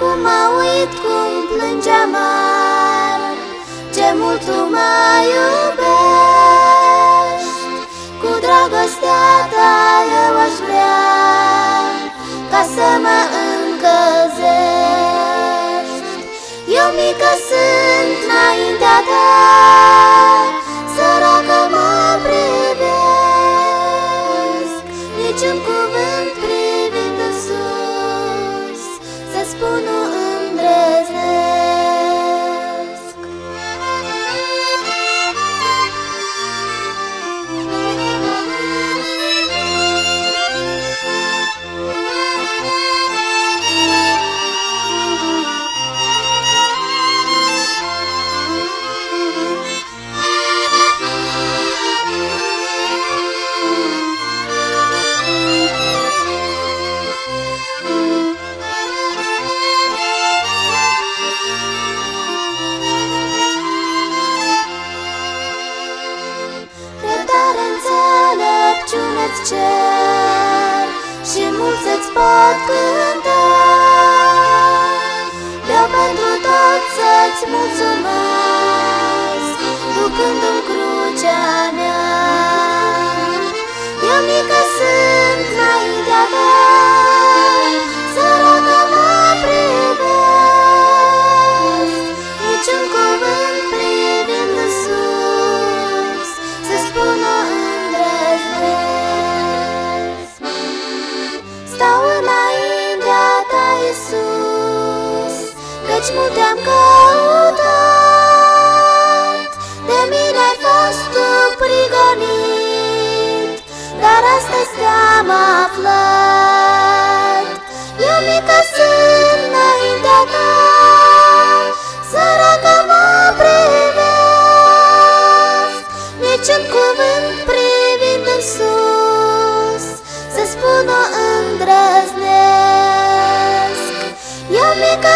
Acum mă uit cum plânge amar Ce mult tu mă iubești. Cu dragostea ta eu aș vrea Ca să mă cer Și mulți îți pot cânta Căci mult te-am căutat De mine ai fost tu prigonit Dar astăzi te-am aflat. Eu mică sunt înaintea ta Săracă mă privesc Niciun cuvânt privind în sus Să spună îndrăznesc. Eu mică